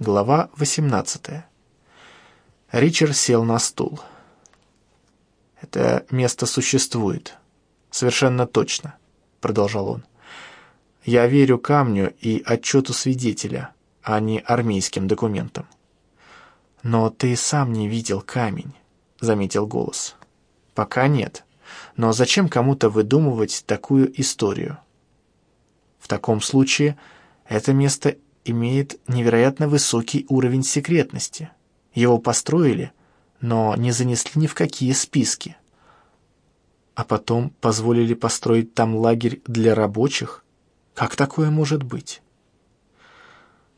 Глава 18. Ричард сел на стул. «Это место существует. Совершенно точно», — продолжал он. «Я верю камню и отчету свидетеля, а не армейским документам». «Но ты сам не видел камень», — заметил голос. «Пока нет. Но зачем кому-то выдумывать такую историю?» «В таком случае это место имеет невероятно высокий уровень секретности. Его построили, но не занесли ни в какие списки. А потом позволили построить там лагерь для рабочих? Как такое может быть?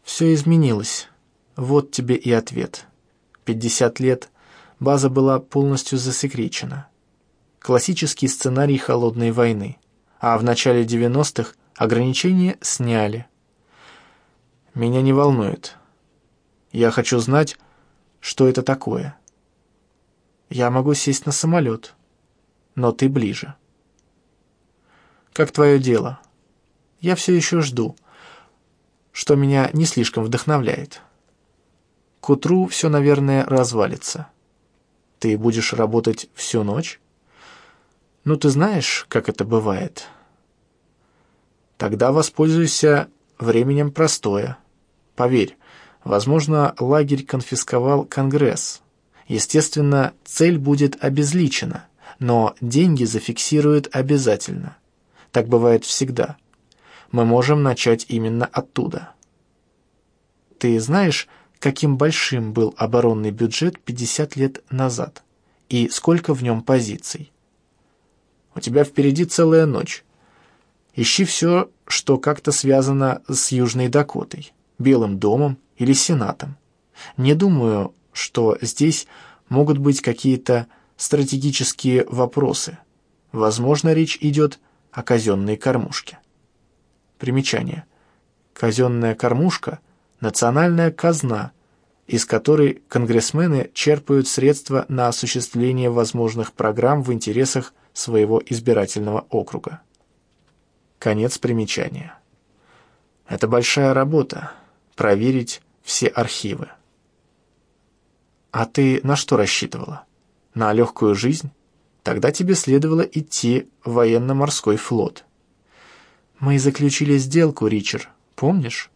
Все изменилось. Вот тебе и ответ. 50 лет база была полностью засекречена. Классический сценарий холодной войны. А в начале 90-х ограничения сняли. Меня не волнует. Я хочу знать, что это такое. Я могу сесть на самолет, но ты ближе. Как твое дело? Я все еще жду, что меня не слишком вдохновляет. К утру все, наверное, развалится. Ты будешь работать всю ночь? Ну, ты знаешь, как это бывает. Тогда воспользуйся временем простое. Поверь, возможно, лагерь конфисковал Конгресс. Естественно, цель будет обезличена, но деньги зафиксируют обязательно. Так бывает всегда. Мы можем начать именно оттуда. Ты знаешь, каким большим был оборонный бюджет 50 лет назад? И сколько в нем позиций? У тебя впереди целая ночь. Ищи все, что как-то связано с Южной Дакотой, Белым домом или Сенатом. Не думаю, что здесь могут быть какие-то стратегические вопросы. Возможно, речь идет о казенной кормушке. Примечание. Казенная кормушка – национальная казна, из которой конгрессмены черпают средства на осуществление возможных программ в интересах своего избирательного округа. Конец примечания. Это большая работа – проверить все архивы. А ты на что рассчитывала? На легкую жизнь? Тогда тебе следовало идти в военно-морской флот. Мы заключили сделку, Ричард, помнишь?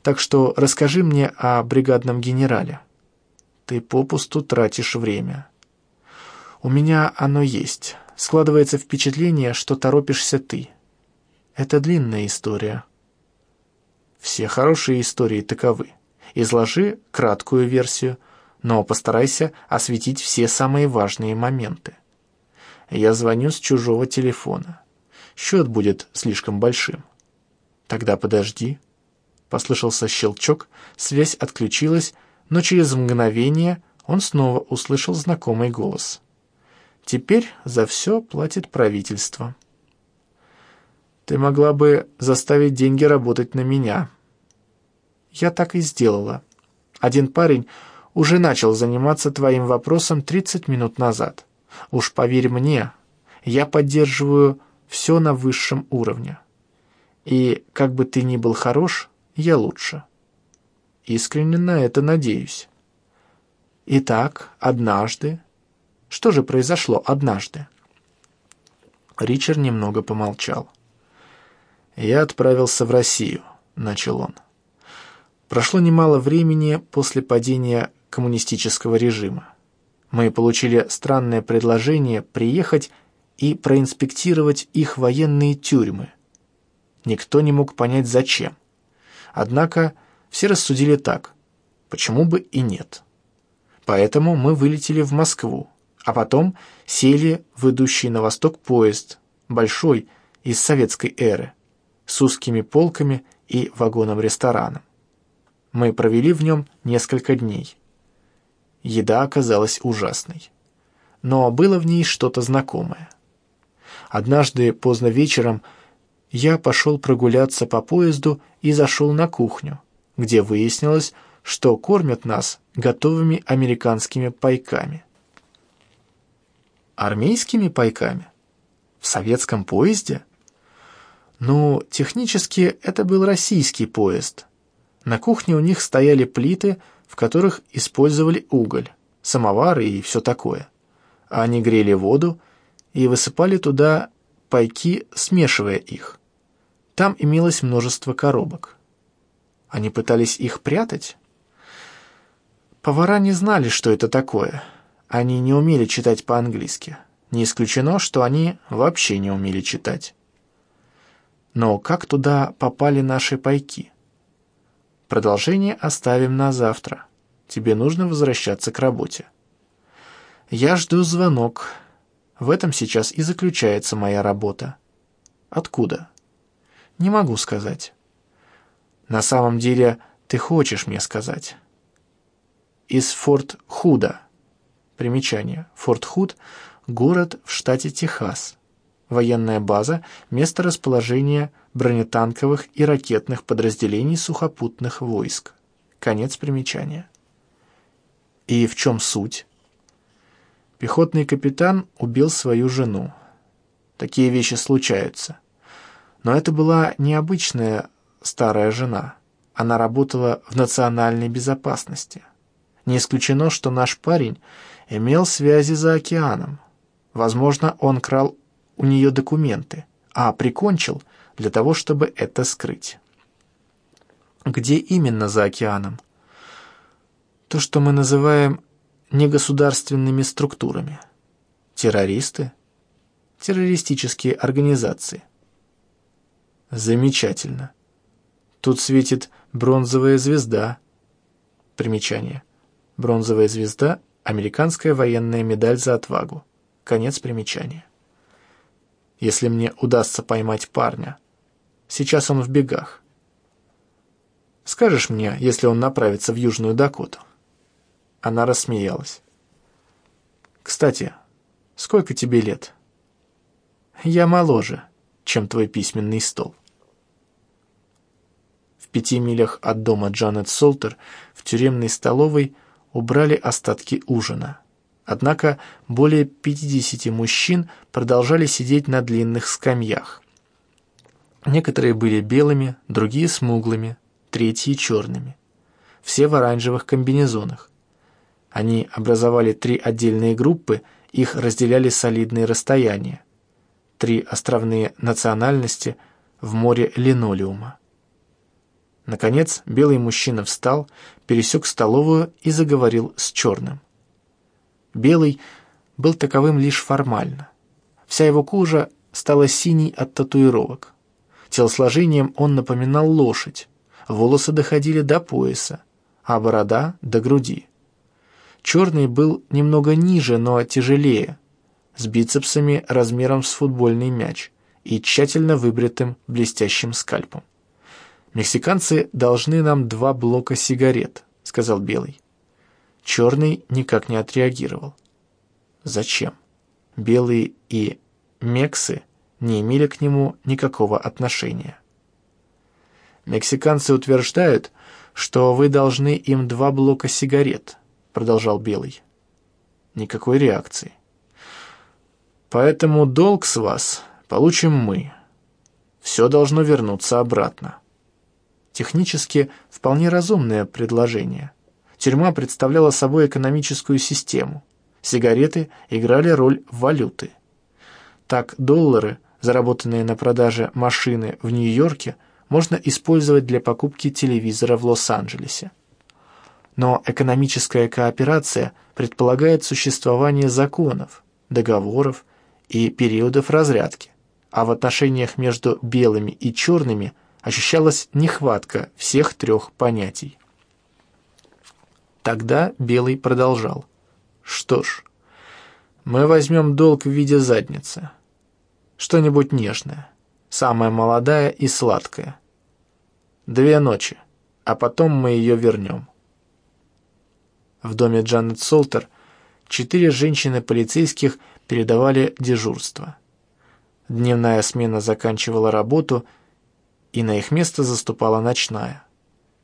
Так что расскажи мне о бригадном генерале. Ты попусту тратишь время. У меня оно есть. Складывается впечатление, что торопишься ты. Это длинная история. Все хорошие истории таковы. Изложи краткую версию, но постарайся осветить все самые важные моменты. Я звоню с чужого телефона. Счет будет слишком большим. Тогда подожди. Послышался щелчок, связь отключилась, но через мгновение он снова услышал знакомый голос. Теперь за все платит правительство. Ты могла бы заставить деньги работать на меня. Я так и сделала. Один парень уже начал заниматься твоим вопросом 30 минут назад. Уж поверь мне, я поддерживаю все на высшем уровне. И как бы ты ни был хорош, я лучше. Искренне на это надеюсь. Итак, однажды... Что же произошло однажды? Ричард немного помолчал. «Я отправился в Россию», — начал он. Прошло немало времени после падения коммунистического режима. Мы получили странное предложение приехать и проинспектировать их военные тюрьмы. Никто не мог понять, зачем. Однако все рассудили так, почему бы и нет. Поэтому мы вылетели в Москву, а потом сели в идущий на восток поезд, большой, из советской эры с узкими полками и вагоном-рестораном. Мы провели в нем несколько дней. Еда оказалась ужасной. Но было в ней что-то знакомое. Однажды поздно вечером я пошел прогуляться по поезду и зашел на кухню, где выяснилось, что кормят нас готовыми американскими пайками. Армейскими пайками? В советском поезде? Ну, технически это был российский поезд, На кухне у них стояли плиты, в которых использовали уголь, самовары и все такое. Они грели воду и высыпали туда пайки, смешивая их. Там имелось множество коробок. Они пытались их прятать? Повара не знали, что это такое. Они не умели читать по-английски. Не исключено, что они вообще не умели читать. Но как туда попали наши пайки? Продолжение оставим на завтра. Тебе нужно возвращаться к работе. Я жду звонок. В этом сейчас и заключается моя работа. Откуда? Не могу сказать. На самом деле, ты хочешь мне сказать. Из Форт Худа. Примечание. Форт Худ – город в штате Техас. Военная база – место расположения бронетанковых и ракетных подразделений сухопутных войск. Конец примечания. И в чем суть? Пехотный капитан убил свою жену. Такие вещи случаются. Но это была необычная старая жена. Она работала в национальной безопасности. Не исключено, что наш парень имел связи за океаном. Возможно, он крал у нее документы, а прикончил для того, чтобы это скрыть. Где именно за океаном? То, что мы называем негосударственными структурами. Террористы? Террористические организации. Замечательно. Тут светит бронзовая звезда. Примечание. Бронзовая звезда – американская военная медаль за отвагу. Конец примечания. Если мне удастся поймать парня. Сейчас он в бегах. Скажешь мне, если он направится в Южную Дакоту?» Она рассмеялась. «Кстати, сколько тебе лет?» «Я моложе, чем твой письменный стол» пяти милях от дома Джанет Солтер в тюремной столовой убрали остатки ужина. Однако более 50 мужчин продолжали сидеть на длинных скамьях. Некоторые были белыми, другие смуглыми, третьи черными. Все в оранжевых комбинезонах. Они образовали три отдельные группы, их разделяли солидные расстояния. Три островные национальности в море линолеума. Наконец, белый мужчина встал, пересек столовую и заговорил с черным. Белый был таковым лишь формально. Вся его кожа стала синей от татуировок. Телосложением он напоминал лошадь, волосы доходили до пояса, а борода — до груди. Черный был немного ниже, но тяжелее, с бицепсами размером с футбольный мяч и тщательно выбритым блестящим скальпом. «Мексиканцы должны нам два блока сигарет», — сказал Белый. Черный никак не отреагировал. Зачем? Белые и мексы не имели к нему никакого отношения. «Мексиканцы утверждают, что вы должны им два блока сигарет», — продолжал Белый. Никакой реакции. «Поэтому долг с вас получим мы. Все должно вернуться обратно». Технически вполне разумное предложение. Тюрьма представляла собой экономическую систему. Сигареты играли роль валюты. Так доллары, заработанные на продаже машины в Нью-Йорке, можно использовать для покупки телевизора в Лос-Анджелесе. Но экономическая кооперация предполагает существование законов, договоров и периодов разрядки, а в отношениях между белыми и черными ощущалась нехватка всех трех понятий. Тогда Белый продолжал. «Что ж, мы возьмем долг в виде задницы. Что-нибудь нежное, самое молодая и сладкое. Две ночи, а потом мы ее вернем». В доме Джанет Солтер четыре женщины-полицейских передавали дежурство. Дневная смена заканчивала работу – и на их место заступала ночная.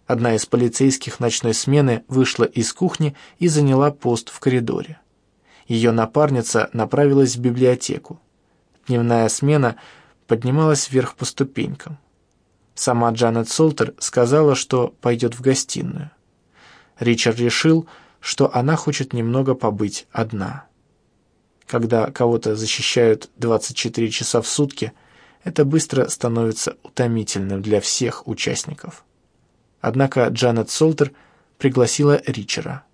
Одна из полицейских ночной смены вышла из кухни и заняла пост в коридоре. Ее напарница направилась в библиотеку. Дневная смена поднималась вверх по ступенькам. Сама Джанет Солтер сказала, что пойдет в гостиную. Ричард решил, что она хочет немного побыть одна. Когда кого-то защищают 24 часа в сутки, это быстро становится утомительным для всех участников. Однако Джанет Солтер пригласила Ричера.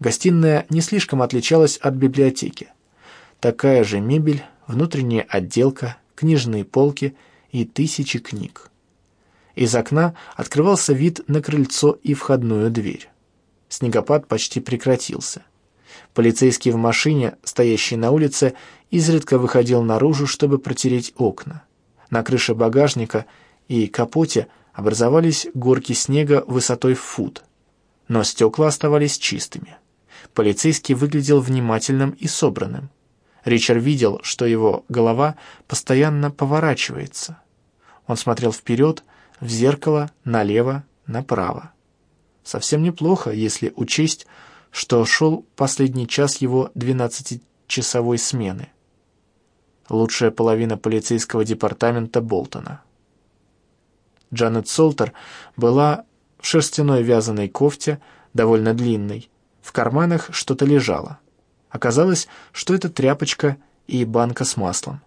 Гостиная не слишком отличалась от библиотеки. Такая же мебель, внутренняя отделка, книжные полки и тысячи книг. Из окна открывался вид на крыльцо и входную дверь. Снегопад почти прекратился. Полицейский в машине, стоящий на улице, изредка выходил наружу, чтобы протереть окна. На крыше багажника и капоте образовались горки снега высотой в фут, но стекла оставались чистыми. Полицейский выглядел внимательным и собранным. Ричард видел, что его голова постоянно поворачивается. Он смотрел вперед, в зеркало, налево, направо. Совсем неплохо, если учесть, что шел последний час его двенадцатичасовой смены. Лучшая половина полицейского департамента Болтона. Джанет Солтер была в шерстяной вязаной кофте, довольно длинной. В карманах что-то лежало. Оказалось, что это тряпочка и банка с маслом.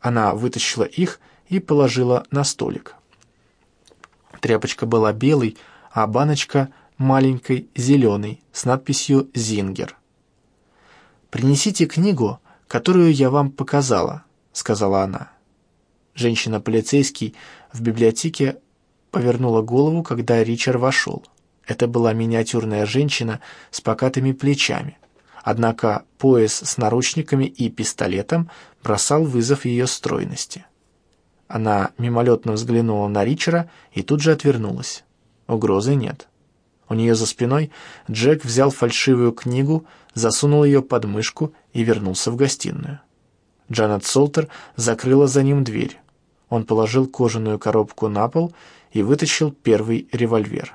Она вытащила их и положила на столик. Тряпочка была белой, а баночка маленькой, зеленой, с надписью «Зингер». «Принесите книгу, которую я вам показала», — сказала она. Женщина-полицейский в библиотеке повернула голову, когда Ричард вошел. Это была миниатюрная женщина с покатыми плечами. Однако пояс с наручниками и пистолетом бросал вызов ее стройности. Она мимолетно взглянула на Ричера и тут же отвернулась. Угрозы нет. У нее за спиной Джек взял фальшивую книгу, засунул ее под мышку и вернулся в гостиную. Джанет Солтер закрыла за ним дверь. Он положил кожаную коробку на пол и вытащил первый револьвер.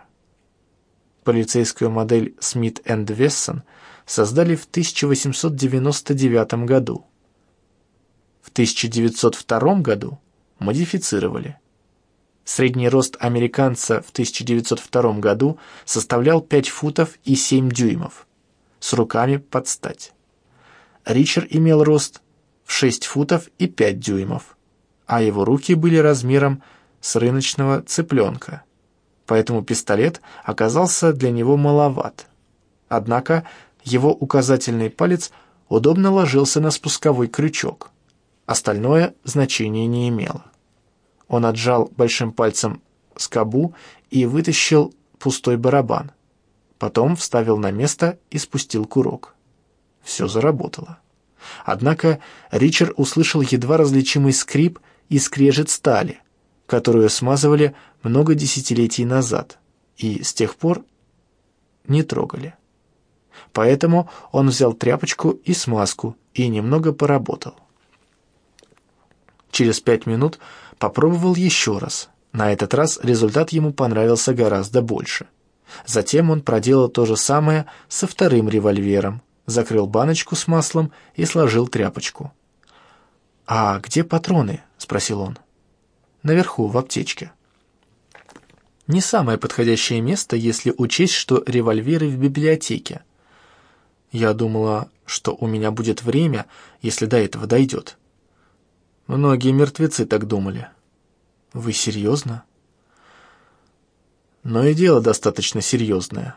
Полицейскую модель Смит энд Вессон создали в 1899 году. В 1902 году модифицировали. Средний рост американца в 1902 году составлял 5 футов и 7 дюймов, с руками под стать. Ричард имел рост в 6 футов и 5 дюймов, а его руки были размером с рыночного цыпленка, поэтому пистолет оказался для него маловат. Однако его указательный палец удобно ложился на спусковой крючок. Остальное значения не имело. Он отжал большим пальцем скобу и вытащил пустой барабан. Потом вставил на место и спустил курок. Все заработало. Однако Ричард услышал едва различимый скрип и скрежет стали, которую смазывали много десятилетий назад, и с тех пор не трогали. Поэтому он взял тряпочку и смазку и немного поработал. Через пять минут Попробовал еще раз. На этот раз результат ему понравился гораздо больше. Затем он проделал то же самое со вторым револьвером, закрыл баночку с маслом и сложил тряпочку. «А где патроны?» — спросил он. «Наверху, в аптечке». Не самое подходящее место, если учесть, что револьверы в библиотеке. Я думала, что у меня будет время, если до этого дойдет. Многие мертвецы так думали. Вы серьезно? Но и дело достаточно серьезное.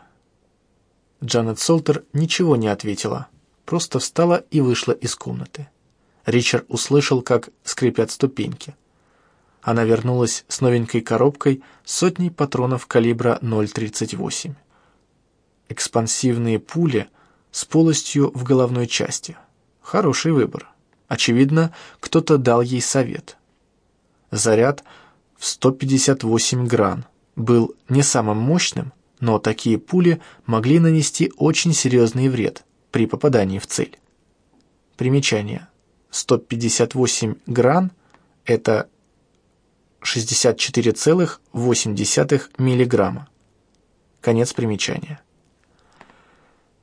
Джанет Солтер ничего не ответила, просто встала и вышла из комнаты. Ричард услышал, как скрипят ступеньки. Она вернулась с новенькой коробкой сотней патронов калибра 0,38. Экспансивные пули с полостью в головной части. Хороший выбор. Очевидно, кто-то дал ей совет. Заряд в 158 гран был не самым мощным, но такие пули могли нанести очень серьезный вред при попадании в цель. Примечание. 158 гран – это 64,8 миллиграмма. Конец примечания.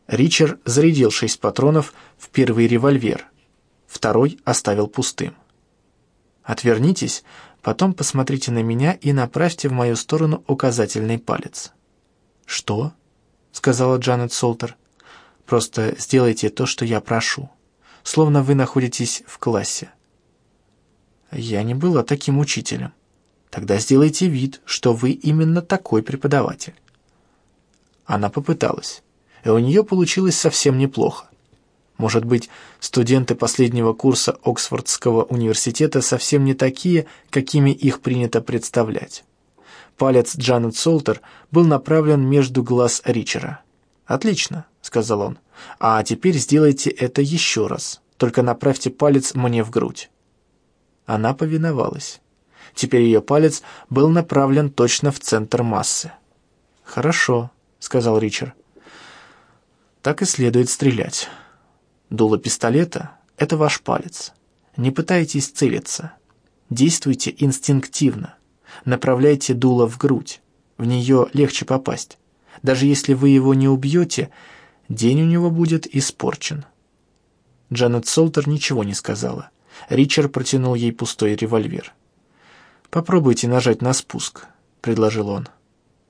Ричард зарядил 6 патронов в первый револьвер, второй оставил пустым. «Отвернитесь, Потом посмотрите на меня и направьте в мою сторону указательный палец». «Что?» — сказала Джанет Солтер. «Просто сделайте то, что я прошу, словно вы находитесь в классе». «Я не была таким учителем. Тогда сделайте вид, что вы именно такой преподаватель». Она попыталась, и у нее получилось совсем неплохо. Может быть, студенты последнего курса Оксфордского университета совсем не такие, какими их принято представлять. Палец Джанет Солтер был направлен между глаз Ричера. «Отлично», — сказал он. «А теперь сделайте это еще раз. Только направьте палец мне в грудь». Она повиновалась. Теперь ее палец был направлен точно в центр массы. «Хорошо», — сказал Ричард. «Так и следует стрелять». Дуло пистолета — это ваш палец. Не пытайтесь целиться. Действуйте инстинктивно. Направляйте дуло в грудь. В нее легче попасть. Даже если вы его не убьете, день у него будет испорчен. Джанет Солтер ничего не сказала. Ричард протянул ей пустой револьвер. «Попробуйте нажать на спуск», — предложил он.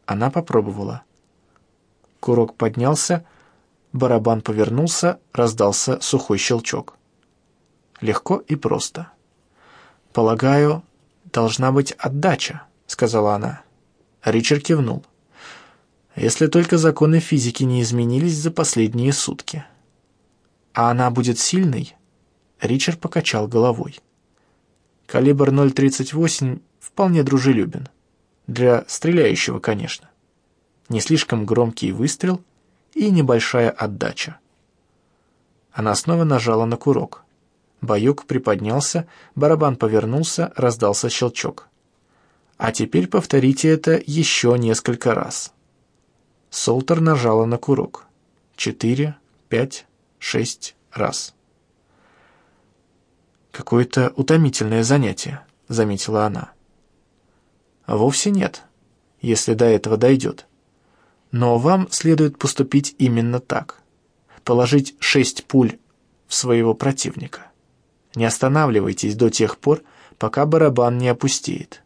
Она попробовала. Курок поднялся, — Барабан повернулся, раздался сухой щелчок. Легко и просто. «Полагаю, должна быть отдача», — сказала она. Ричард кивнул. «Если только законы физики не изменились за последние сутки». «А она будет сильной?» Ричард покачал головой. «Калибр 0.38 вполне дружелюбен. Для стреляющего, конечно. Не слишком громкий выстрел, и небольшая отдача. Она снова нажала на курок. Баюк приподнялся, барабан повернулся, раздался щелчок. А теперь повторите это еще несколько раз. Солтер нажала на курок. Четыре, пять, шесть раз. «Какое-то утомительное занятие», — заметила она. «Вовсе нет, если до этого дойдет. Но вам следует поступить именно так. Положить шесть пуль в своего противника. Не останавливайтесь до тех пор, пока барабан не опустеет.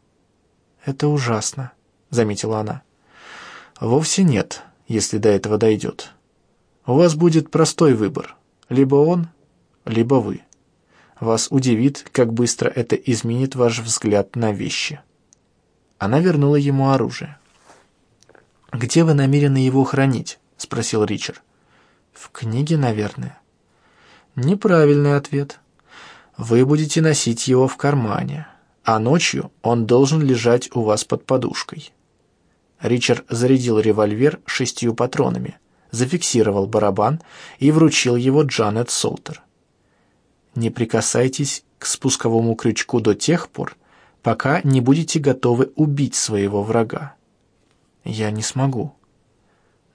«Это ужасно», — заметила она. «Вовсе нет, если до этого дойдет. У вас будет простой выбор. Либо он, либо вы. Вас удивит, как быстро это изменит ваш взгляд на вещи». Она вернула ему оружие. «Где вы намерены его хранить?» — спросил Ричард. «В книге, наверное». «Неправильный ответ. Вы будете носить его в кармане, а ночью он должен лежать у вас под подушкой». Ричард зарядил револьвер шестью патронами, зафиксировал барабан и вручил его Джанет Солтер. «Не прикасайтесь к спусковому крючку до тех пор, пока не будете готовы убить своего врага. Я не смогу.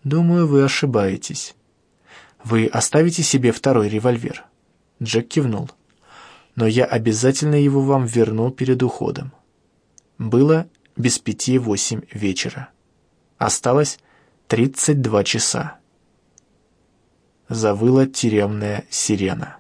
Думаю, вы ошибаетесь. Вы оставите себе второй револьвер. Джек кивнул. Но я обязательно его вам верну перед уходом. Было без пяти восемь вечера. Осталось тридцать два часа. Завыла тюремная сирена.